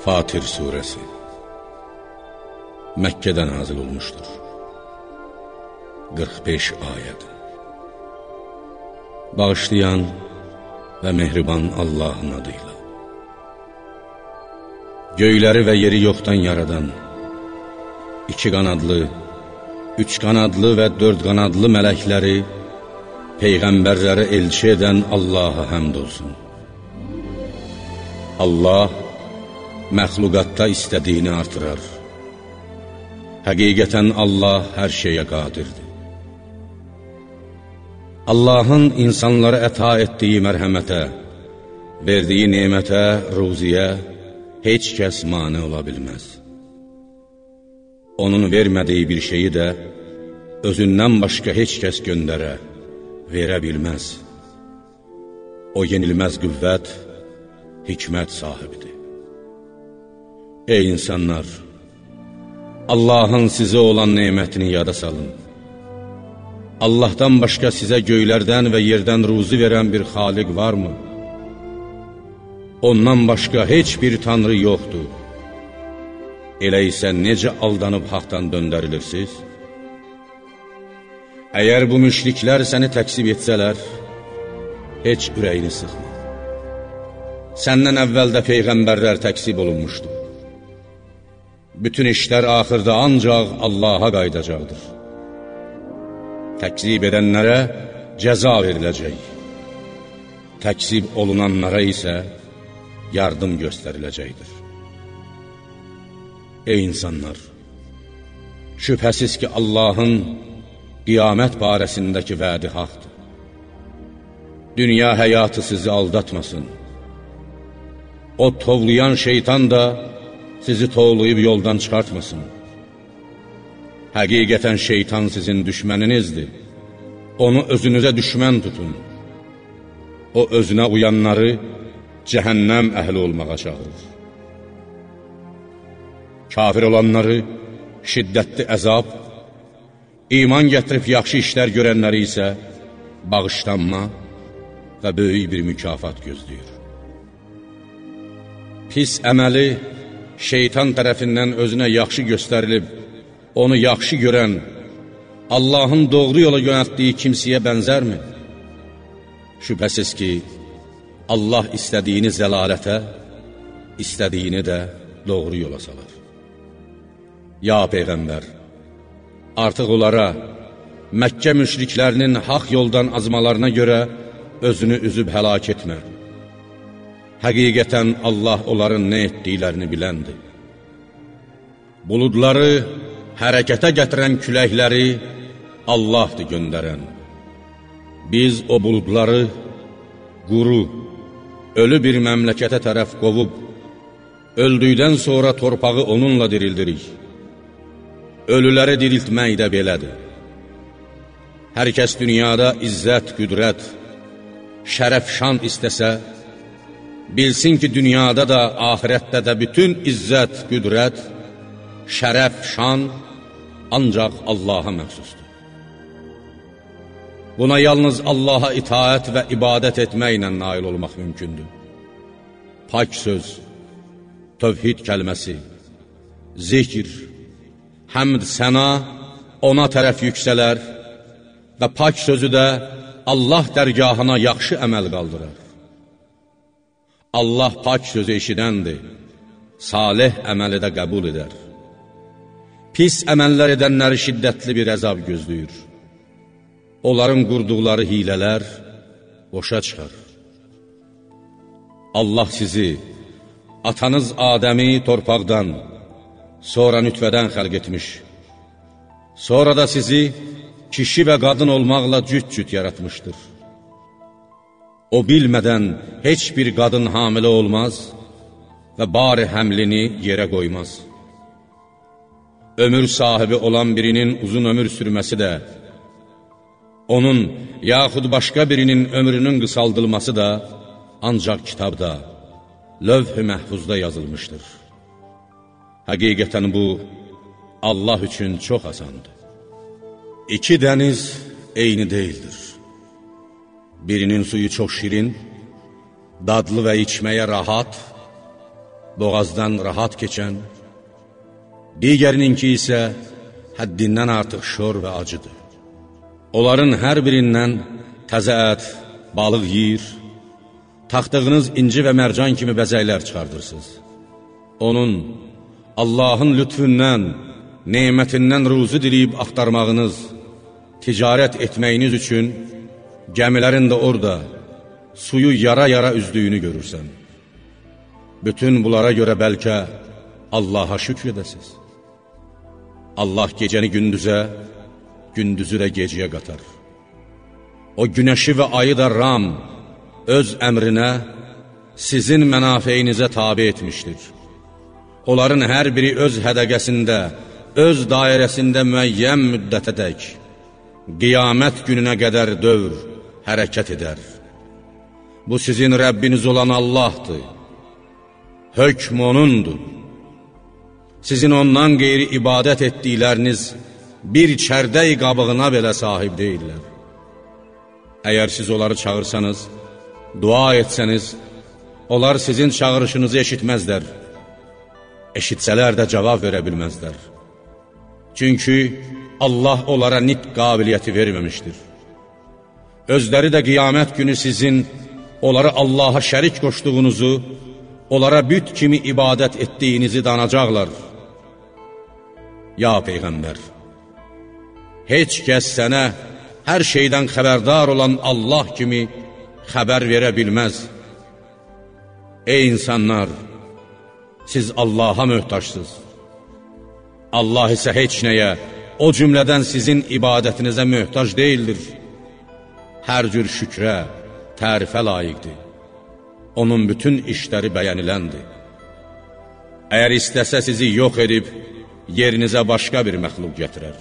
Fatir Suresi. Məkkədə nazil olmuşdur 45 ayəd Bağışlayan və mehriban Allahın adıyla. Göyləri və yeri yoxdan yaradan iki qanadlı, üç qanadlı və dörd qanadlı mələkləri Peyğəmbərləri elçi edən Allaha həmd olsun Allah məxluqatda istədiyini artırar. Həqiqətən Allah hər şeyə qadirdir. Allahın insanlara əta etdiyi mərhəmətə, verdiyi nemətə, ruziyə heç kəs mane ola bilməz. Onun vermədiyi bir şeyi də özündən başqa heç kəs göndərə, verə bilməz. O yenilməz qüvvət, hikmət sahibidir. Ey insanlar! Allahın sizə olan neymətini yada salın. Allahdan başqa sizə göylərdən və yerdən ruzi verən bir xaliq varmı? Ondan başqa heç bir tanrı yoxdur. Elə isə necə aldanıb haqdan döndərilirsiniz? Əgər bu müşriklər səni təksib etsələr, heç ürəyini sıxma. Səndən əvvəldə Peyğəmbərlər təksib olunmuşdur. Bütün işlər axırda ancaq Allaha qaydacaqdır. Təkzib edənlərə cəza veriləcək. Təksib olunanlara isə yardım göstəriləcəkdir. Ey insanlar! Şübhəsiz ki, Allahın qiyamət barəsindəki vədi haqdır. Dünya həyatı sizi aldatmasın. O tovlayan şeytan da sizi tovlayıb yoldan çıxartmasın. Həqiqətən şeytan sizin düşməninizdir. Onu özünüzə düşmən tutun. O özünə uyanları cəhənnəm əhli olmağa çağırır. Kafir olanları şiddətli əzab, iman gətirib yaxşı işlər görənləri isə bağışlanma və böyük bir mükafat gözləyir. Pis əməli şeytan tərəfindən özünə yaxşı göstərilib, onu yaxşı görən, Allahın doğru yola yönətdiyi kimsəyə bənzərmi? Şübhəsiz ki, Allah istədiyini zəlalətə, istədiyini də doğru yola salar. Ya Peyğəmbər, artıq onlara, Məkkə müşriklərinin haq yoldan azmalarına görə özünü üzüb həlak etmə. Həqiqətən Allah onların nə etdiklərini biləndir. Buludları hərəkətə gətirən küləkləri Allahdır göndərən. Biz o buludları quru, ölü bir məmləkətə tərəf qovub, öldükdən sonra torpağı onunla dirildirik. Ölüləri diriltmək də belədir. Hər kəs dünyada izzət, qüdrət, şərəf, şan istəsə, bilsin ki, dünyada da, ahirətdə də bütün izzət, qüdrət, şərəf, şan ancaq Allaha məxsusdur. Buna yalnız Allaha itaət və ibadət etməklə nail olmaq mümkündür. Pak söz, tövhid kəlməsi, zikr, həmd, səna ona tərəf yüksələr və pak sözü də Allah dərgahına yaxşı əməl qaldırar. Allah pak sözü eşidəndir, salih əməli də qəbul edər. Pis əməllər edənləri şiddətli bir əzab gözləyir. Onların qurduqları hilələr boşa çıxar. Allah sizi, atanız Adəmi torpaqdan, sonra nütvədən xəlq etmiş, sonra da sizi kişi və qadın olmaqla cüt-cüt yaratmışdır. O bilmədən heç bir qadın hamilə olmaz və bari həmlini yerə qoymaz. Ömür sahibi olan birinin uzun ömür sürməsi də, onun yaxud başqa birinin ömrünün qısaldılması da ancaq kitabda, lövh-ü məhfuzda yazılmışdır. Həqiqətən bu, Allah üçün çox asandır. İki dəniz eyni deyildir. Birinin suyu çox şirin, dadlı və içməyə rahat, boğazdan rahat keçən, digərininki isə həddindən artıq şor və acıdır. Onların hər birindən təzə ət, balıq yiyir, taxtığınız inci və mərcan kimi bəzəklər çıxardırsınız. Onun, Allahın lütfündən, nemətindən ruzu diliyib axtarmağınız, ticarət etməyiniz üçün gəmilərin də orada suyu yara-yara üzdüyünü görürsən. Bütün bunlara görə bəlkə Allaha şükr edəsiz. Allah gecəni gündüzə, gündüzü də gecəyə qatar. O günəşi və ayı da Ram öz əmrinə, sizin mənafeyinizə tabi etmişdir. Onların hər biri öz hədəqəsində, öz dairəsində müəyyən müddətə dək, qiyamət gününə qədər dövr, hərəkət edər. Bu sizin Rəbbiniz olan Allahdır. Hökm O'nundur. Sizin ondan qeyri ibadət etdikləriniz bir çərdəy qabığına belə sahib deyirlər. Əgər siz onları çağırsanız, dua etsəniz, onlar sizin çağırışınızı eşitməzlər. Eşitsələr də cavab verə bilməzlər. Çünki Allah onlara nit qabiliyyəti verməmişdir. Özləri də qiyamət günü sizin onları Allaha şərik qoşduğunuzu, onlara büt kimi ibadət etdiyinizi danacaqlar. Ya Peyğəmbər, heç kəs sənə hər şeydən xəbərdar olan Allah kimi xəbər verə bilməz. Ey insanlar, siz Allaha möhtaçsınız. Allah isə heç nəyə, o cümlədən sizin ibadətinizə möhtac deyildir. Hər cür şükrə, tərifə layiqdir. Onun bütün işləri bəyəniləndir. Əgər istəsə sizi yox edib, yerinizə başqa bir məxluq gətirər.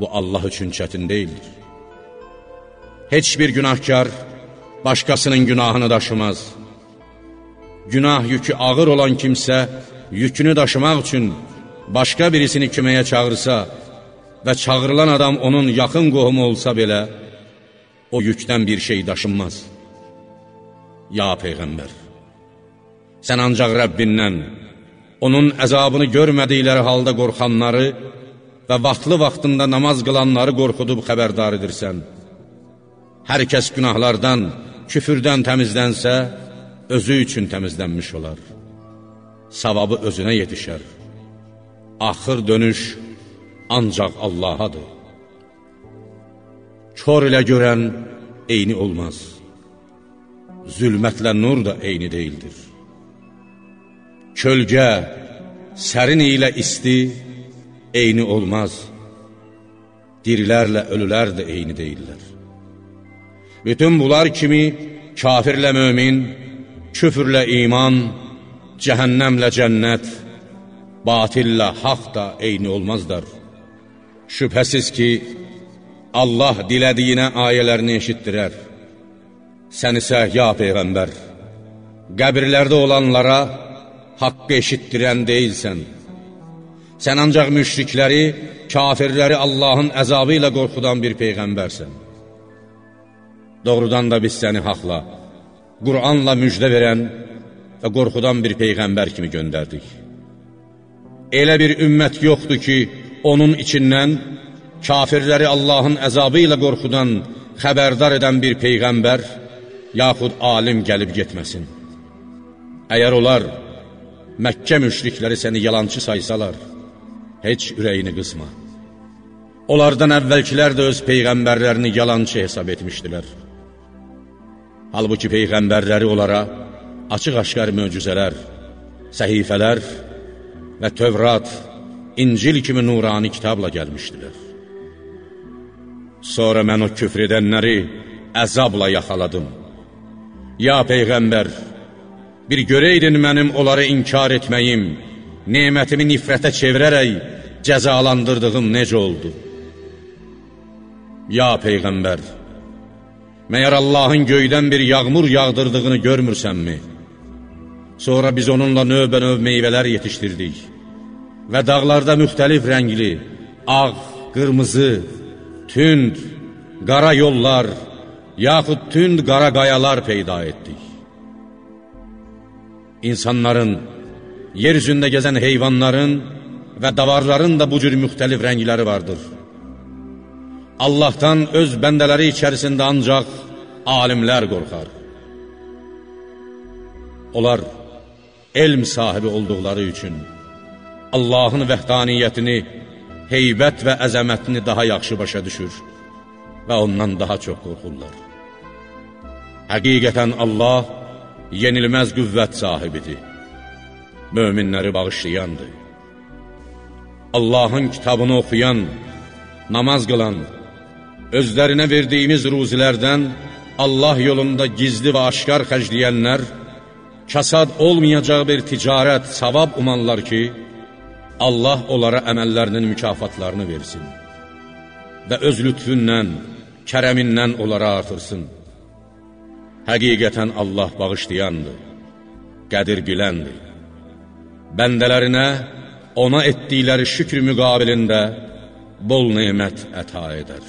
Bu Allah üçün çətin deyildir. Heç bir günahkar başqasının günahını daşımaz. Günah yükü ağır olan kimsə yükünü daşımaq üçün başqa birisini köməyə çağırsa və çağırılan adam onun yaxın qohumu olsa belə, o yükdən bir şey daşınmaz. Ya Peyğəmbər, sən ancaq Rəbbindən, onun əzabını görmədikləri halda qorxanları və vaxtlı vaxtında namaz qılanları qorxudub xəbərdar edirsən. Hər kəs günahlardan, küfürdən təmizlənsə, özü üçün təmizlənmiş olar. Savabı özünə yetişər. Axır dönüş ancaq Allahadır. Kör ilə görən eyni olmaz. Zülmətlə nur da eyni deyildir. Kölgə, sərin ilə isti eyni olmaz. Dirilərlə ölülər də eyni deyirlər. Bütün bunlar kimi kafirlə mömin, küfürlə iman, cəhənnəmlə cənnət, batillə haq da eyni olmazlar. Şübhəsiz ki, Allah dilədiyinə ayələrini eşitdirər. Sən isə, ya Peyğəmbər, qəbirlərdə olanlara haqqı eşitdirən deyilsən. Sən ancaq müşrikləri, kafirləri Allahın əzabı ilə qorxudan bir Peyğəmbərsən. Doğrudan da biz səni haqla, Qur'anla müjdə verən və qorxudan bir Peyğəmbər kimi göndərdik. Elə bir ümmət yoxdur ki, onun içindən kafirləri Allahın əzabı ilə qorxudan xəbərdar edən bir Peyğəmbər, yaxud alim gəlib getməsin. Əgər onlar Məkkə müşrikləri səni yalancı saysalar, heç ürəyini qısma. Onlardan əvvəlkilər də öz peyğəmbərlərini yalancı hesab etmişdilər. Halbuki peyğəmbərləri onlara açıq-aşkar möcüzələr, səhifələr və Tövrat, İncil kimi nurani kitabla gəlmişdilər. Sonra mən o küfr edənləri əzabla yaxaladım. Ya Peyğəmbər, bir görəydin mənim onları inkar etməyim, nemətimi nifrətə çevirərək cəzalandırdığım necə oldu? Ya Peyğəmbər, məyər Allahın göydən bir yağmur yağdırdığını görmürsənmi? Sonra biz onunla növbə-növ meyvələr yetişdirdik və dağlarda müxtəlif rəngli, ağ, qırmızı, tünd, qara yollar, yaxud tünd qara qayalar peyda etdik. İnsanların, yer üzündə gəzən heyvanların və davarların da bu cür müxtəlif rəngləri vardır. Allahdan öz bəndələri içərisində ancaq alimlər qorxar. Onlar elm sahibi olduqları üçün Allahın vəhdaniyyətini, heybət və əzəmətini daha yaxşı başa düşür və ondan daha çox qorxurlar. Həqiqətən Allah yenilməz qüvvət sahibidir, möminləri bağışlayandır. Allahın kitabını oxuyan, namaz qılan, özlərinə verdiyimiz ruzilərdən Allah yolunda gizli və aşkar xərcləyənlər, kasad olmayacaq bir ticarət, savab umanlar ki, Allah onlara əməllərinin mükafatlarını versin və öz lütfündən, kərəmindən onlara artırsın. Həqiqətən Allah bağışlayandır, qədir biləndir. Bəndələrinə ona etdikləri şükr müqabilində bol neymət əta edər.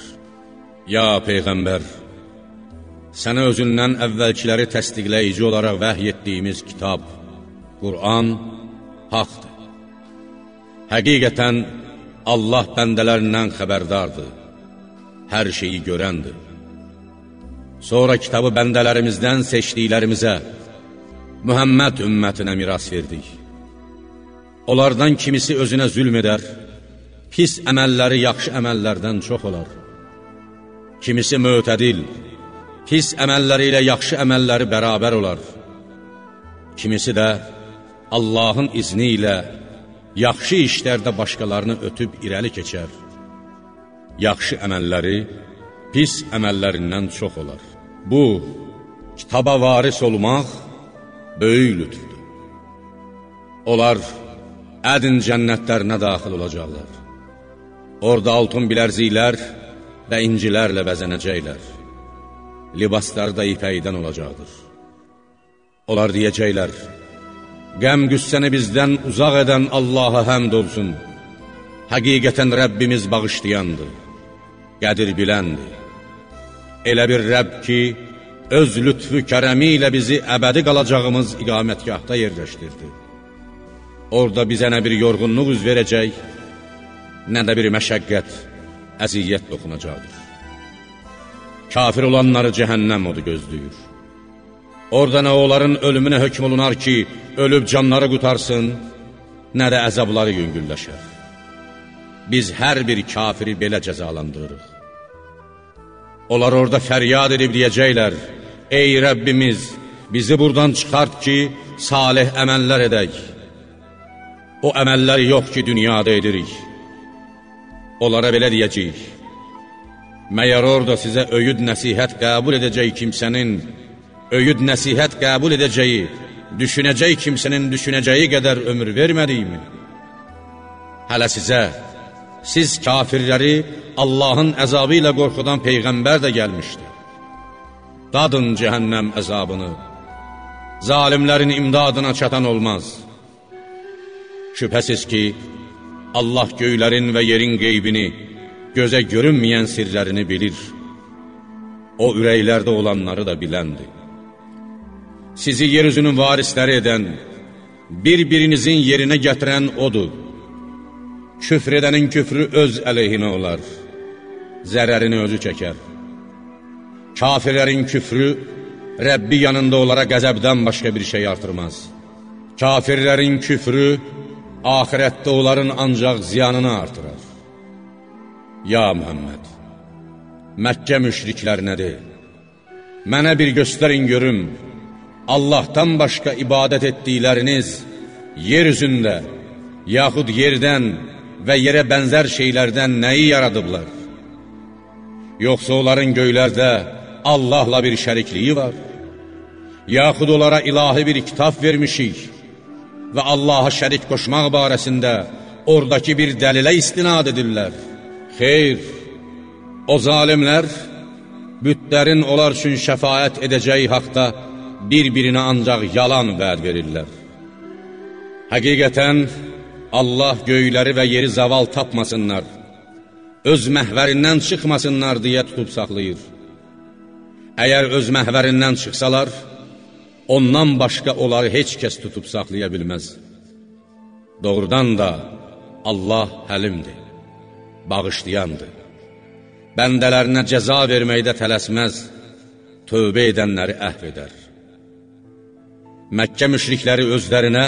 Ya Peyğəmbər, sənə özündən əvvəlkiləri təsdiqləyici olaraq vəhy etdiyimiz kitab, Qur'an haqdır. Həqiqətən, Allah bəndələrindən xəbərdardır, hər şeyi görəndir. Sonra kitabı bəndələrimizdən seçdiklərimizə, Mühəmməd ümmətinə miras verdik. Onlardan kimisi özünə zülm edər, pis əməlləri yaxşı əməllərdən çox olar. Kimisi mötədil, pis əməlləri ilə yaxşı əməlləri bərabər olar. Kimisi də Allahın izni ilə yaxşı işlərdə başqalarını ötüb irəli keçər. Yaxşı əməlləri pis əməllərindən çox olar. Bu, kitaba varis olmaq böyük lütfdür. Onlar ədin cənnətlərinə daxil olacaqlar. Orada altın bilərziklər və incilərlə bəzənəcəklər. Libasları da ipəkdən olacaqdır. Onlar deyəcəklər, qəm qüssəni bizdən uzaq edən Allaha həmd olsun. Həqiqətən Rəbbimiz bağışlayandır, qədir biləndir. Elə bir Rəbb ki, öz lütfü kərəmi ilə bizi əbədi qalacağımız iqamətgahda yerləşdirdi. Orada bizə nə bir yorğunluq üz verəcək, nə də bir məşəqqət, əziyyət doxunacaqdır. Kafir olanları cəhənnəm odu gözləyir. Orada nə onların ölümünə hökm olunar ki, ölüb canları qutarsın, nə də əzabları yüngülləşər. Biz hər bir kafiri belə cəzalandırırıq. Onlar orada fəryad edib deyəcəklər, Ey Rəbbimiz, bizi buradan çıxart ki, salih əməllər edək. O əməllər yox ki, dünyada edirik. Onlara belə deyəcəyik, Məyər orada sizə öyüd nəsihət qəbul edəcək kimsənin, öyüd nəsihət qəbul edəcəyi, düşünəcək kimsənin düşünəcəyi qədər ömür vermədiyimi? Hələ sizə, siz kafirləri Allahın əzabı ilə qorxudan Peyğəmbər də gəlmişdi. Dadın cəhənnəm əzabını, zalimlərin imdadına çatan olmaz. Şübhəsiz ki, Allah göylərin və yerin qeybini, gözə görünməyən sirlərini bilir. O ürəklərdə olanları da biləndir. Sizi yeryüzünün varisləri edən, bir-birinizin yerinə gətirən odur. Küfr edənin küfrü öz əleyhinə olar, zərərini özü çəkər. Kafirlərin küfrü Rəbbi yanında onlara qəzəbdən başqa bir şey artırmaz. Kafirlərin küfrü ahirətdə onların ancaq ziyanını artırar. Ya Muhammed, Məkkə müşriklərinədir, mənə bir göstərin görüm, Allahdan başqa ibadət etdikləriniz yer üzündə, yaxud yerdən və yerə bənzər şeylərdən nəyi yaradıblar? Yoxsa onların göylərdə Allahla bir şərikliyi var? Yaxud onlara ilahi bir kitab vermişik və Allaha şərik qoşmaq barəsində oradakı bir dəlilə istinad edirlər. Xeyr, o zalimlər bütlərin onlar üçün şəfayət edəcəyi haqda bir-birinə ancaq yalan vəd verirlər. Həqiqətən, Allah göyləri və yeri zaval tapmasınlar, öz məhvərindən çıxmasınlar deyə tutub saxlayır. Əgər öz məhvərindən çıxsalar, ondan başqa onları heç kəs tutub saxlaya bilməz. Doğrudan da Allah həlimdir, bağışlayandır. Bəndələrinə cəza verməkdə tələsməz, tövbə edənləri əhv edər. Məkkə müşrikləri özlərinə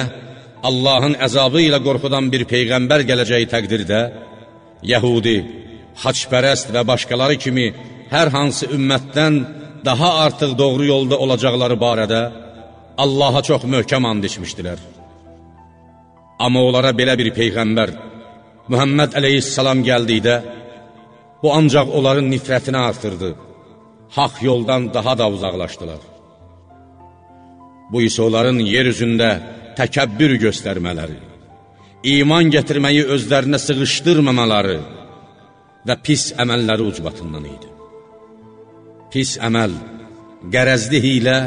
Allahın əzabı ilə qorxudan bir peyğəmbər gələcəyi təqdirdə, Yəhudi, xaçpərəst və başqaları kimi hər hansı ümmətdən daha artıq doğru yolda olacaqları barədə Allaha çox möhkəm and içmişdilər. Amma onlara belə bir peyğəmbər, Mühəmməd əleyhissalam gəldikdə, bu ancaq onların nifrətini artırdı, haq yoldan daha da uzaqlaşdılar. Bu isə onların yer üzündə təkəbbür göstərmələri, iman gətirməyi özlərinə sığışdırmamaları və pis əməlləri ucbatından idi. Pis əməl, qərəzli hilə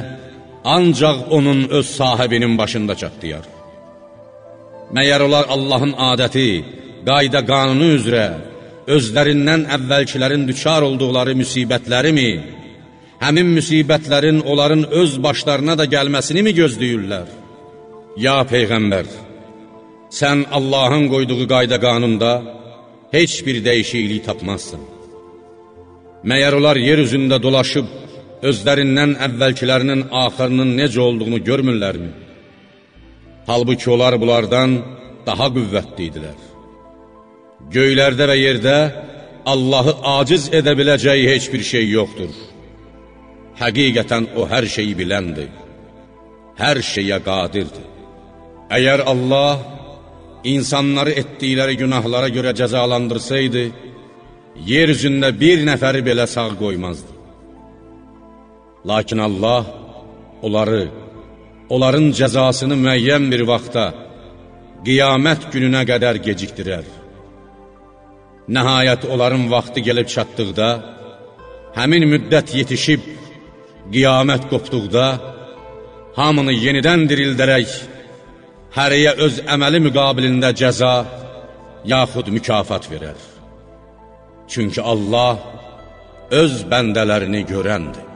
ancaq onun öz sahibinin başında çatdıyar. Məyər onlar Allahın adəti, qayda qanunu üzrə özlərindən əvvəlkilərin düçar olduqları müsibətləri mi, həmin müsibətlərin onların öz başlarına da gəlməsini mi gözləyirlər? Ya Peyğəmbər, sən Allahın qoyduğu qayda qanunda heç bir dəyişiklik tapmazsın. Məyər onlar yer üzündə dolaşıb, özlərindən əvvəlkilərinin axırının necə olduğunu görmürlərmi? Halbuki onlar bunlardan daha qüvvətli idilər. Göylərdə və yerdə Allahı aciz edə biləcəyi heç bir şey yoxdur. Həqiqətən o hər şeyi biləndir, hər şeyə qadirdir. Əgər Allah insanları etdikləri günahlara görə cəzalandırsaydı, yer üzündə bir nəfəri belə sağ qoymazdı. Lakin Allah onları, onların cəzasını müəyyən bir vaxta, qiyamət gününə qədər gecikdirər. Nəhayət onların vaxtı gəlib çatdıqda, həmin müddət yetişib, qiyamət qopduqda, hamını yenidən dirildərək, hərəyə öz əməli müqabilində cəza, yaxud mükafat verər. Çünki Allah öz bəndələrini görəndir.